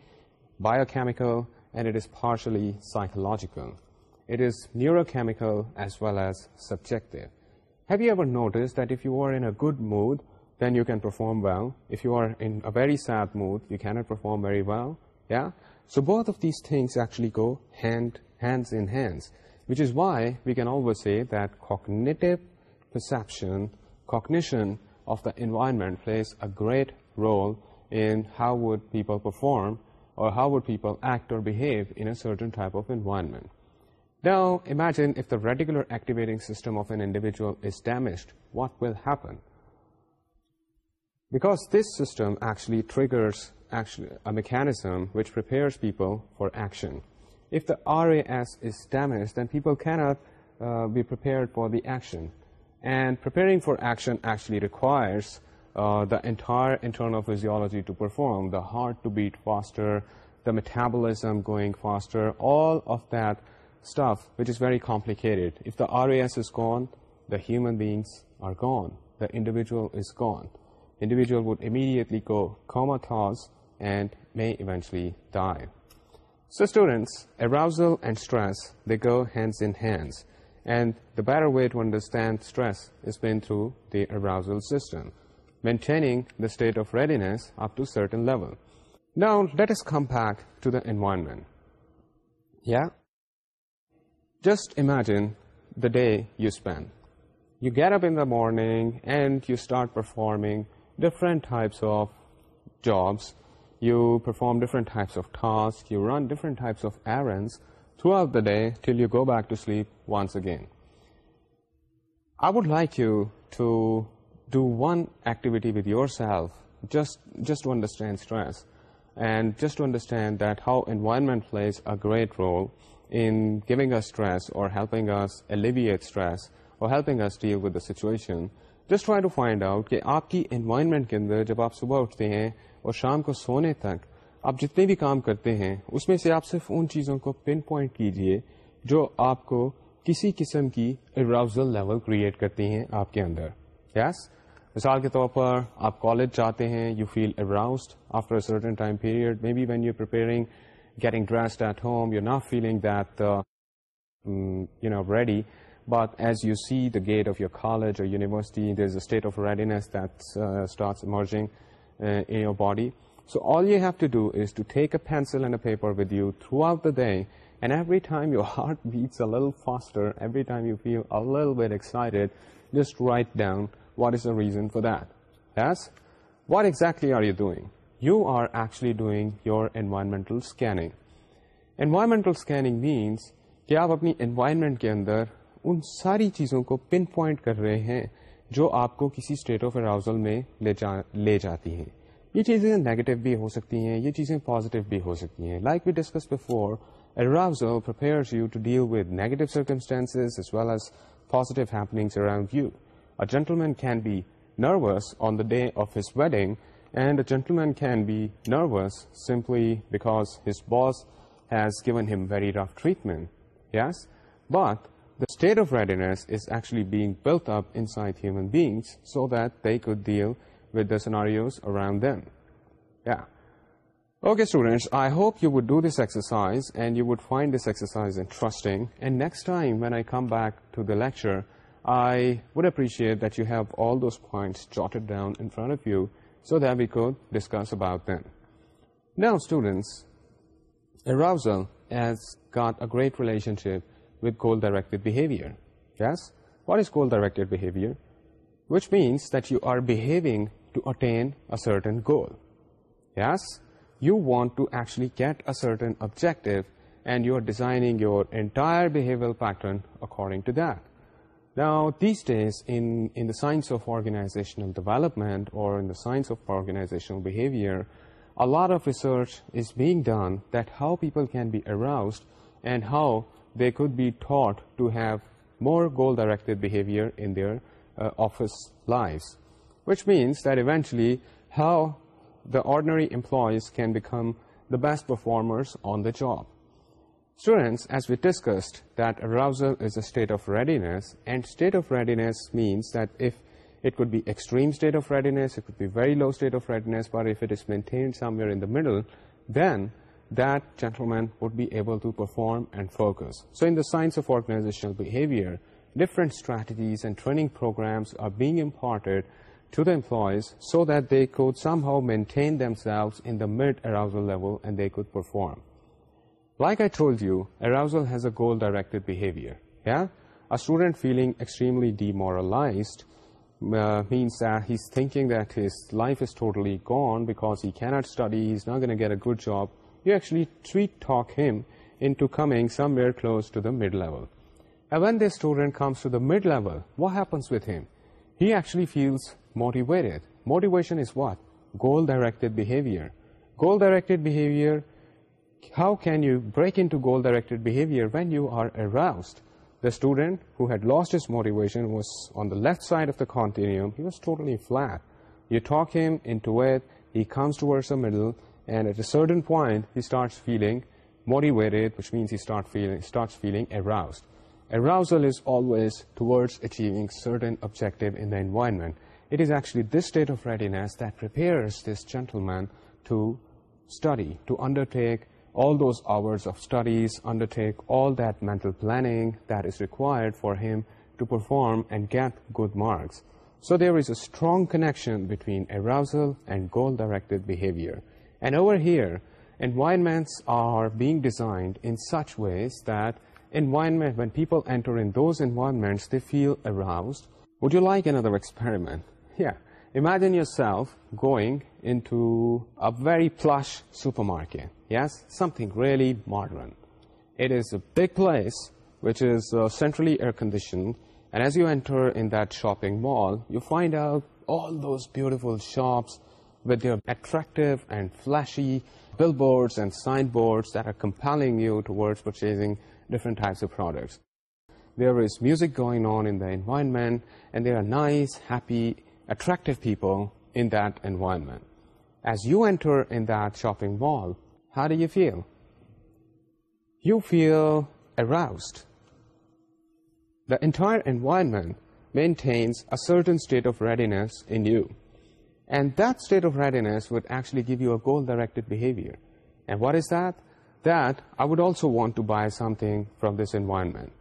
biochemical and it is partially psychological. It is neurochemical as well as subjective. Have you ever noticed that if you are in a good mood, then you can perform well. If you are in a very sad mood, you cannot perform very well. Yeah. So both of these things actually go hands in hands, which is why we can always say that cognitive perception, cognition of the environment plays a great role in how would people perform or how would people act or behave in a certain type of environment. Now, imagine if the reticular activating system of an individual is damaged, what will happen? Because this system actually triggers a mechanism which prepares people for action. If the RAS is damaged, then people cannot uh, be prepared for the action. And preparing for action actually requires uh, the entire internal physiology to perform, the heart to beat faster, the metabolism going faster, all of that stuff, which is very complicated. If the RAS is gone, the human beings are gone, the individual is gone the individual would immediately go comatose and may eventually die. So students, arousal and stress, they go hands in hands. And the better way to understand stress has been through the arousal system, maintaining the state of readiness up to a certain level. Now, let us come back to the environment. Yeah? Just imagine the day you spend. You get up in the morning and you start performing different types of jobs, you perform different types of tasks, you run different types of errands throughout the day till you go back to sleep once again. I would like you to do one activity with yourself just to understand stress and just to understand that how environment plays a great role in giving us stress or helping us alleviate stress or helping us deal with the situation. Just try to find out کہ آپ کی environment کے اندر جب آپ صبح اٹھتے ہیں اور شام کو سونے تک آپ جتنے بھی کام کرتے ہیں اس میں سے آپ صرف ان چیزوں کو پن پوائنٹ کیجیے جو آپ کو کسی قسم کی اراؤزل لیول کریٹ کرتی ہیں آپ کے اندر یس yes? مثال کے طور پر آپ کالج جاتے ہیں you feel aroused after certain time period be when you آفٹرنگ getting at home you not feeling that you know ready but as you see the gate of your college اور university state of readiness your body so all you have to do is to take a pencil اینڈر with you throughout the day and every time your heart بیٹسٹر every time you feel very excited just write down what is the reason for that's what exactly are you doing you are actually doing your environmental scanning environmental scanning means کہ آپ اپنی environment کے اندر ان ساری چیزوں کو pin point کر رہے ہیں جو آپ کو کسی اسٹیٹ آف اراؤزل میں لے جا لے جاتی ہیں یہ چیزیں نیگیٹو بھی ہو سکتی ہیں یہ چیزیں پازیٹیو بھی ہو سکتی ہیں like we discuss before arousal prepares you to deal with negative as well as positive around you a gentleman can be nervous on the day of his wedding and a gentleman can be nervous simply because his boss has given him very rough treatment yes but state of readiness great relationship with goal direct behaviour yes what is goal direct behaviour which means that you آرگ attention goal yes you want to ایچلی get a certain object and you are designing you entire pattern according to that داؤ تیس days in science of organisational development اورن be aroused and how they could be taught to have more goal-directed behavior in their uh, office lives, which means that eventually how the ordinary employees can become the best performers on the job. Students, as we discussed, that arousal is a state of readiness, and state of readiness means that if it could be extreme state of readiness, it could be very low state of readiness, but if it is maintained somewhere in the middle, then that gentleman would be able to perform and focus. So in the science of organizational behavior, different strategies and training programs are being imparted to the employees so that they could somehow maintain themselves in the mid-arousal level and they could perform. Like I told you, arousal has a goal-directed behavior. Yeah? A student feeling extremely demoralized uh, means that he's thinking that his life is totally gone because he cannot study, he's not going to get a good job, you ایچلیم انگرز to the mid level ہیچی motivate motivation goal direct behaviour how can you break in goal direct behaviour when you are اراؤزڈیشن فلیک you ٹھاک him N to wait he comes to ورزل And at a certain point, he starts feeling motivated, which means he starts feeling aroused. Arousal is always towards achieving certain objective in the environment. It is actually this state of readiness that prepares this gentleman to study, to undertake all those hours of studies, undertake all that mental planning that is required for him to perform and get good marks. So there is a strong connection between arousal and goal-directed behavior. And over ہیئرمینٹس designed in such ways دیٹرمنٹس would you like اندر experiment imagine yourself going into a very flush supermarket yes something really modern it is big place which is centrally air conditioning mall you find out all those beautiful shops with your attractive and flashy billboards and signboards that are compelling you towards purchasing different types of products. There is music going on in the environment, and there are nice, happy, attractive people in that environment. As you enter in that shopping mall, how do you feel? You feel aroused. The entire environment maintains a certain state of readiness in you. And that state of readiness would actually give you a goal-directed behavior. And what is that? That I would also want to buy something from this environment.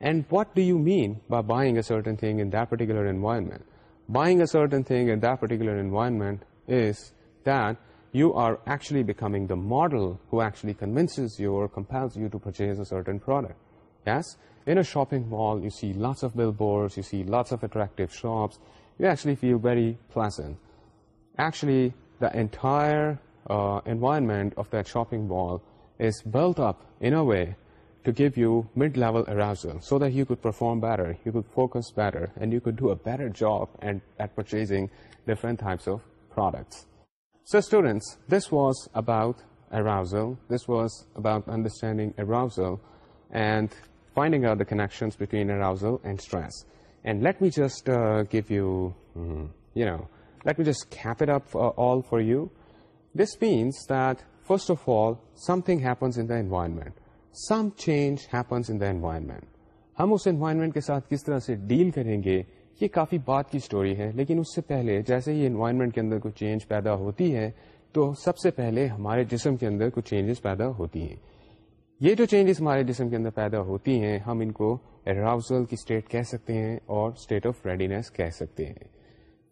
And what do you mean by buying a certain thing in that particular environment? Buying a certain thing in that particular environment is that you are actually becoming the model who actually convinces you or compels you to purchase a certain product. Yes? In a shopping mall, you see lots of billboards, you see lots of attractive shops, you actually feel very pleasant actually the entire uh, environment of that shopping mall is built up in a way to give you mid-level arousal so that you could perform better, you could focus better, and you could do a better job at purchasing different types of products. So students, this was about arousal. This was about understanding arousal and finding out the connections between arousal and stress. And let me just uh, give you, mm, you know, just cap just up for, all for you this means that first of all something happens in the environment some change happens in the environment ہم اس environment کے ساتھ کس طرح سے deal کریں گے یہ کافی بات کی اسٹوری ہے لیکن اس سے پہلے جیسے ہی انوائرمنٹ کے اندر کوئی چینج پیدا ہوتی ہے تو سب سے پہلے ہمارے جسم کے اندر کچھ چینجز پیدا ہوتی ہیں یہ جو چینجز ہمارے جسم کے اندر پیدا ہوتی ہیں ہم ان کو اراؤزل کی اسٹیٹ کہہ سکتے ہیں اور اسٹیٹ آف ریڈینس کہہ سکتے ہیں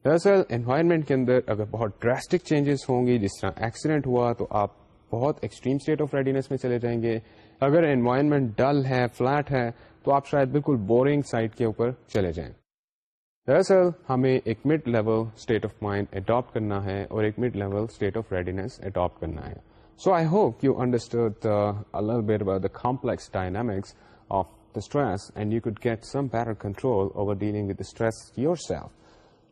دراصل انوائرمنٹ کے اندر اگر بہت ڈراسٹک چینجز ہوں گی جس طرح ایکسیڈنٹ ہوا تو آپ بہت ایکسٹریم اسٹیٹ آف ریڈینس میں چلے جائیں گے اگر انوائرمنٹ ڈل ہے فلیٹ ہے تو آپ شاید بالکل بورنگ سائٹ کے اوپر چلے جائیں دراصل ہمیں ایک mid level state of mind adapt کرنا ہے اور ایک mid level state of readiness adapt کرنا ہے so I hope you understand complex dynamics of the stress and you could get some better control over dealing with stress yourself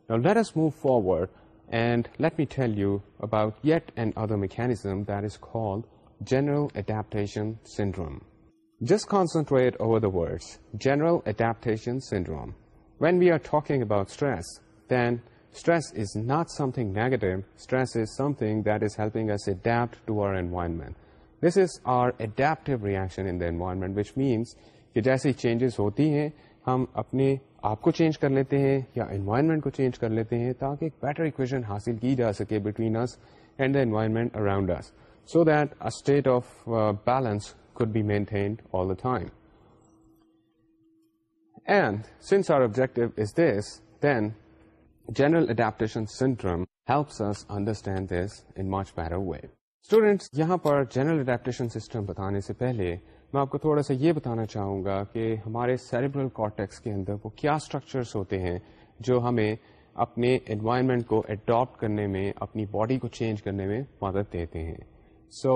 move forward and let me tell you about it and other mechanism that is call general just concentrate over the was general adaptation syndrome when we are talking about stress then stress is not something negative stress is something that is helping us adapt environment this is our adaptive reaction which means کہ جیسی changes ہوتی ہیں ہم اپنے آپ کو change کر لیتے ہیں یا انوائرمنٹ کو چینج کر لیتے ہیں تاکہ ایک بیٹر اکویشن حاصل کی جا سکے between us and the environment around us so that state of balance could be maintained since our object is this then جنرلسٹینڈ this March پیرا اسٹوڈینٹس یہاں پر جنرل سسٹم بتانے سے پہلے میں آپ کو تھوڑا سا یہ بتانا چاہوں گا کہ ہمارے سیریبرل کارٹیکس کے اندر وہ کیا اسٹرکچرس ہوتے ہیں جو ہمیں اپنے انوائرمنٹ کو اڈاپٹ کرنے میں اپنی باڈی کو چینج کرنے میں مدد دیتے ہیں so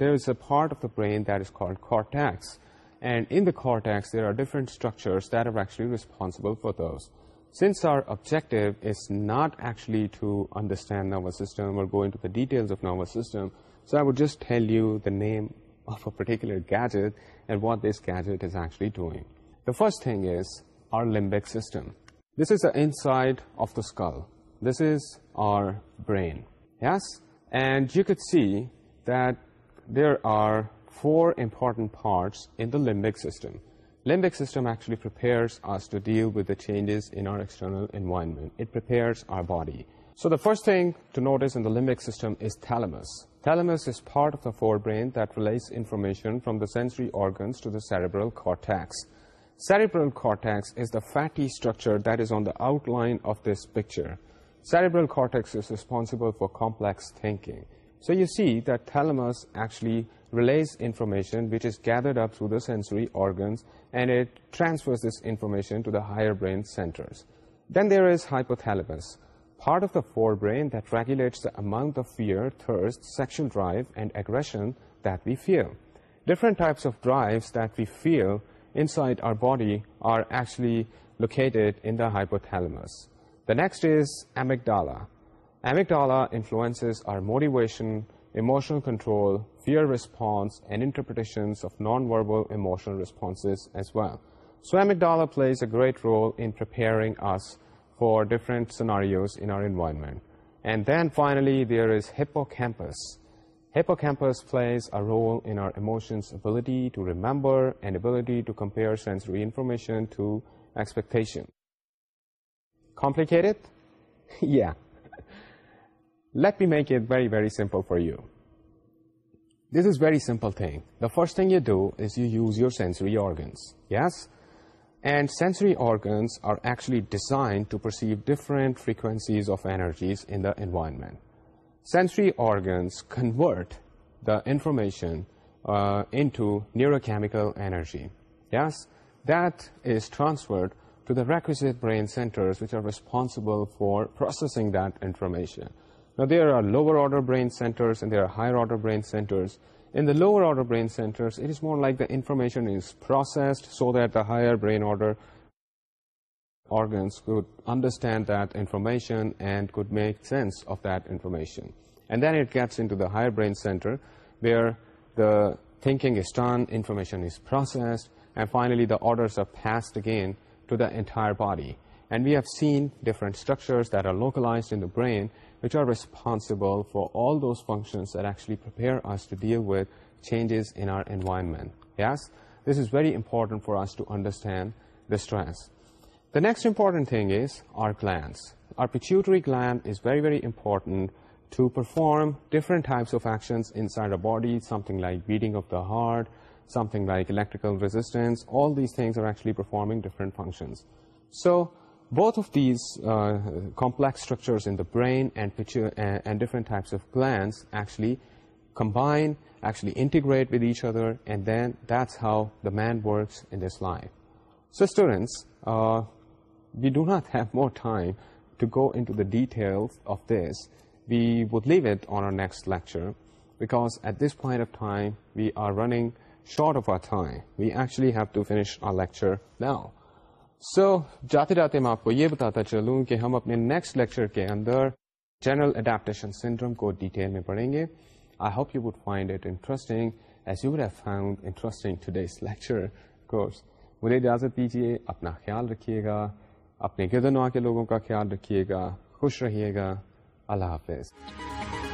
there is a part of the brain that is called cortex and in the cortex there are different structures are actually responsible for درس since our object is not actually to understand of ناور system so I would just help you the name first thing is our limbic system this is اائڈ of the skull this is our brain yes and you can see there are four important parts limbic system limbic سسٹملیس deal with the changes انسٹرنلمنٹ purse our body so the first thing note is the limbic system is thalamus Thalamus is part of the forebrain that relays information from the sensory organs to the cerebral cortex. Cerebral cortex is the fatty structure that is on the outline of this picture. Cerebral cortex is responsible for complex thinking. So you see that thalamus actually relays information which is gathered up through the sensory organs, and it transfers this information to the higher brain centers. Then there is hypothalamus part of the forebrain that regulates the amount of fear, thirst, sexual drive, and aggression that we feel. Different types of drives that we feel inside our body are actually located in the hypothalamus. The next is amygdala. Amygdala influences our motivation, emotional control, fear response, and interpretations of nonverbal emotional responses as well. So amygdala plays a great role in preparing us for different scenarios in our environment. And then finally, there is hippocampus. Hippocampus plays a role in our emotions' ability to remember and ability to compare sensory information to expectation. Complicated? Yeah. Let me make it very, very simple for you. This is very simple thing. The first thing you do is you use your sensory organs. Yes? And sensory organs are actually designed to perceive different frequencies of energies in the environment. Sensory organs convert the information uh, into neurochemical energy. Yes, that is transferred to the requisite brain centers which are responsible for processing that information. Now, there are lower order brain centers and there are higher order brain centers. In the lower order brain centers, it is more like the information is processed so that the higher brain order organs could understand that information and could make sense of that information. And then it gets into the higher brain center where the thinking is done, information is processed, and finally the orders are passed again to the entire body. And we have seen different structures that are localized in the brain which are responsible for all those functions that actually prepare us to deal with changes in our environment. Yes, this is very important for us to understand the stress. The next important thing is our glands. Our pituitary gland is very, very important to perform different types of actions inside our body, something like beating of the heart, something like electrical resistance. All these things are actually performing different functions. So both of these uh, complex structures in the brain uh, and different types of glands actually combine, actually integrate with each other, and then that's how the man works in this life. So students, uh, we do not have more time to go into the details of this. We would leave it on our next lecture, because at this point of time, we are running short of our time. We actually have to finish our lecture now. So جاتے جاتے میں آپ کو یہ بتاتا چلوں کہ ہم اپنے نیکسٹ لیکچر کے اندر جنرل اڈیپٹیشن سنڈروم کو ڈیٹیل میں پڑھیں گے I hope you would find it interesting as you have found interesting today's lecture course مجھے اجازت دیجیے اپنا خیال رکھیے گا اپنے گرد نوا کے لوگوں کا خیال رکھیے گا خوش رہیے گا اللہ حافظ